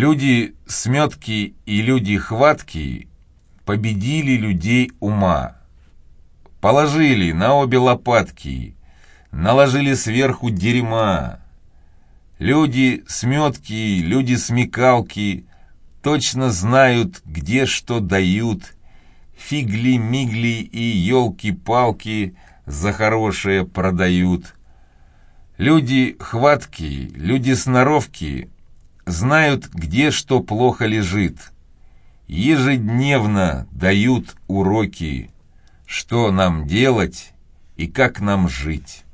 Люди сметки и люди хватки победили людей ума. Положили на обе лопатки, наложили сверху дерьма. Люди сметки, люди смекалки точно знают, где что дают. Фигли-мигли и елки-палки за хорошее продают. Люди хватки, люди сноровки знают, где что плохо лежит. Ежедневно дают уроки, что нам делать и как нам жить.